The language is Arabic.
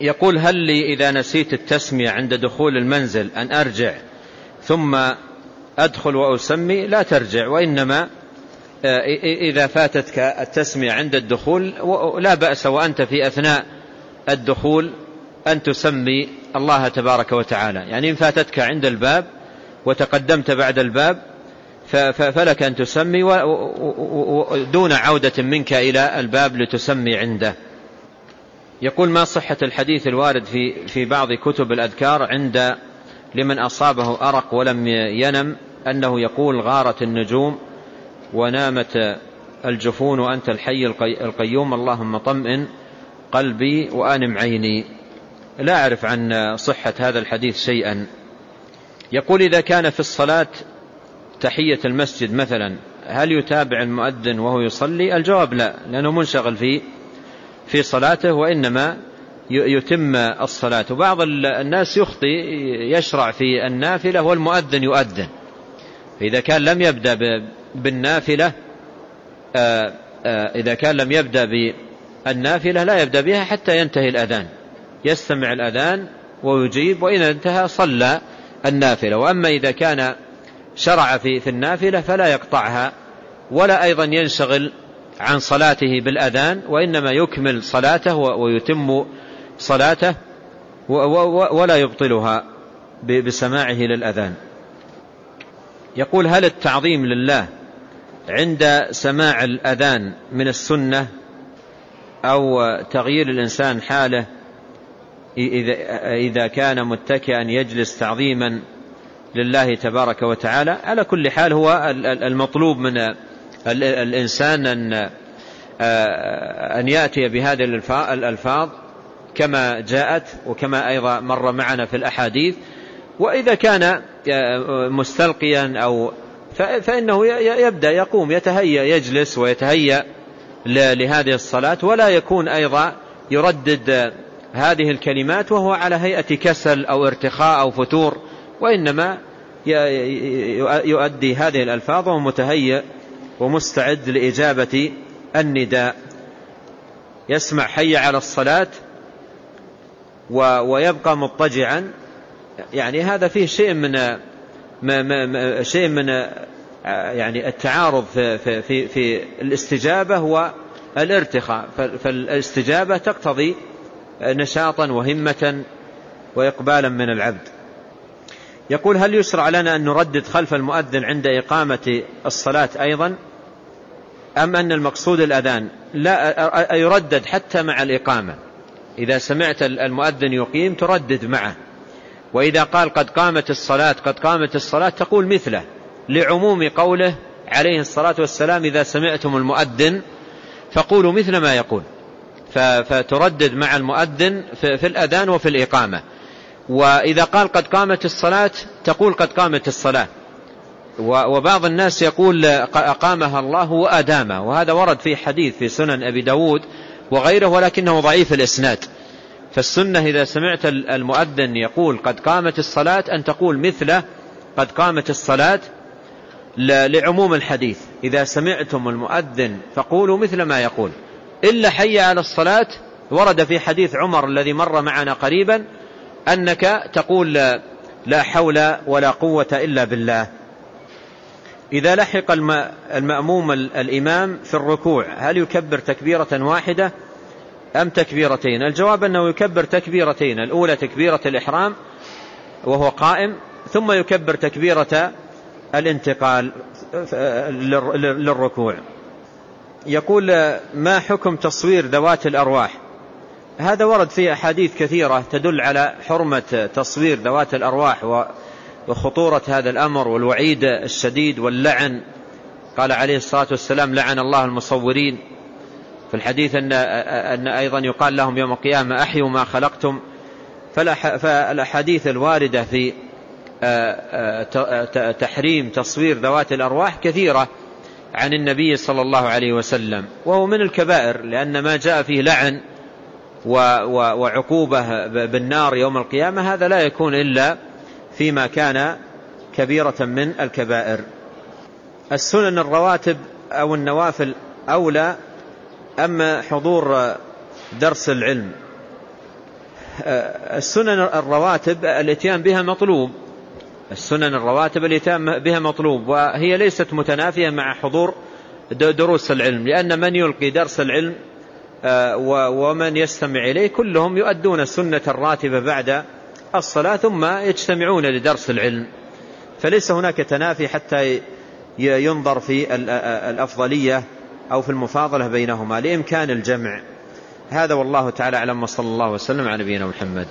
يقول هل لي إذا نسيت التسمية عند دخول المنزل أن أرجع ثم أدخل وأسمي؟ لا ترجع وإنما آه، إذا فاتتك التسمية عند الدخول لا بأس وأنت في أثناء الدخول أن تسمي الله تبارك وتعالى. يعني إن فاتتك عند الباب وتقدمت بعد الباب فلك أن تسمي دون عودة منك إلى الباب لتسمي عنده. يقول ما صحة الحديث الوارد في في بعض كتب الأذكار عند لمن أصابه أرق ولم ينم أنه يقول غارت النجوم ونامت الجفون وأنت الحي القيوم اللهم طمئن قلبي وآنم عيني. لا أعرف عن صحة هذا الحديث شيئا. يقول إذا كان في الصلاة تحية المسجد مثلا هل يتابع المؤذن وهو يصلي؟ الجواب لا لأنه منشغل في في صلاته وإنما يتم الصلاة. وبعض الناس يخطي يشرع في النافلة والمؤذن يؤذن. فإذا كان لم يبدأ بالنافلة آه، آه، إذا كان لم يبدأ بالنافلة لا يبدأ بها حتى ينتهي الأذان. يستمع الأذان ويجيب وإن انتهى صلى النافلة. وأما إذا كان شرع في في النافلة فلا يقطعها ولا أيضا ينشغل عن صلاته بالأذان وإنما يكمل صلاته ويتم صلاته ولا يبطلها بسماعه للأذان. يقول هل التعظيم لله عند سماع الأذان من السنة أو تغيير الإنسان حاله إذا كان متكئا يجلس تعظيما لله تبارك وتعالى؟ على كل حال هو المطلوب من الإنسان أن أن يأتي بهذه الألفاظ كما جاءت وكما أيضا مر معنا في الأحاديث. وإذا كان مستلقيا أو فإنه يبدأ يقوم يتهيأ يجلس ويتهيأ لهذه الصلاة. ولا يكون أيضا يردد هذه الكلمات وهو على هيئة كسل أو ارتخاء أو فتور. وإنما يؤدي هذه الألفاظ وهو ومستعد لإجابة النداء. يسمع حي على الصلاة ويبقى مضطجعا. يعني هذا فيه شيء من ما ما شيء من يعني التعارض في, في, في, في الاستجابة والارتخاء فالاستجابة تقتضي نشاطا وهمة وإقبالا من العبد. يقول هل يشرع لنا أن نردد خلف المؤذن عند إقامة الصلاة أيضا؟ أم أن المقصود الأذان لا يردد حتى مع الإقامة. إذا سمعت المؤذن يقيم تردد معه. وإذا قال قد قامت الصلاة قد قامت الصلاة تقول مثله لعموم قوله عليه الصلاة والسلام إذا سمعتم المؤذن فقولوا مثل ما يقول. فتردد مع المؤذن في الأذان وفي الإقامة. وإذا قال قد قامت الصلاة تقول قد قامت الصلاة. وبعض الناس يقول أقامها الله وأدامها وهذا ورد في حديث في سنن أبي داود وغيره ولكنه ضعيف الإسناد. فالسنة إذا سمعت المؤذن يقول قد قامت الصلاة أن تقول مثله قد قامت الصلاة لعموم الحديث. إذا سمعتم المؤذن فقولوا مثل ما يقول. إلا حي على الصلاة ورد في حديث عمر الذي مر معنا قريبا أنك تقول لا حول ولا قوة إلا بالله. إذا لحق المأموم الإمام في الركوع هل يكبر تكبيرة واحدة أم تكبيرتين؟ الجواب أنه يكبر تكبيرتين الأولى تكبيرة الإحرام وهو قائم ثم يكبر تكبيرة الانتقال للركوع. يقول ما حكم تصوير ذوات الأرواح؟ هذا ورد في أحاديث كثيرة تدل على حرمة تصوير ذوات الأرواح وخطورة هذا الأمر والوعيد الشديد واللعن. قال عليه الصلاة والسلام لعن الله المصورين. في الحديث أن, أن أيضا يقال لهم يوم القيامة أحيوا ما خلقتم. فالأحاديث الواردة في تحريم تصوير ذوات الأرواح كثيرة عن النبي صلى الله عليه وسلم. وهو من الكبائر لأن ما جاء فيه لعن وعقوبة بالنار يوم القيامة هذا لا يكون إلا فيما كان كبيرة من الكبائر. السنن الرواتب أو النوافل أولى أما حضور درس العلم. السنن الرواتب الإتيان بها مطلوب. السنن الرواتب الإتيان بها مطلوب وهي ليست متنافية مع حضور دروس العلم لأن من يلقي درس العلم ومن يستمع إليه كلهم يؤدون السنة الراتبة بعد الصلاة ثم يجتمعون لدرس العلم. فليس هناك تنافي حتى ينظر في الأفضلية أو في المفاضلة بينهما. لإمكان الجمع. هذا والله تعالى أعلم. وصلى الله وسلم على نبينا محمد.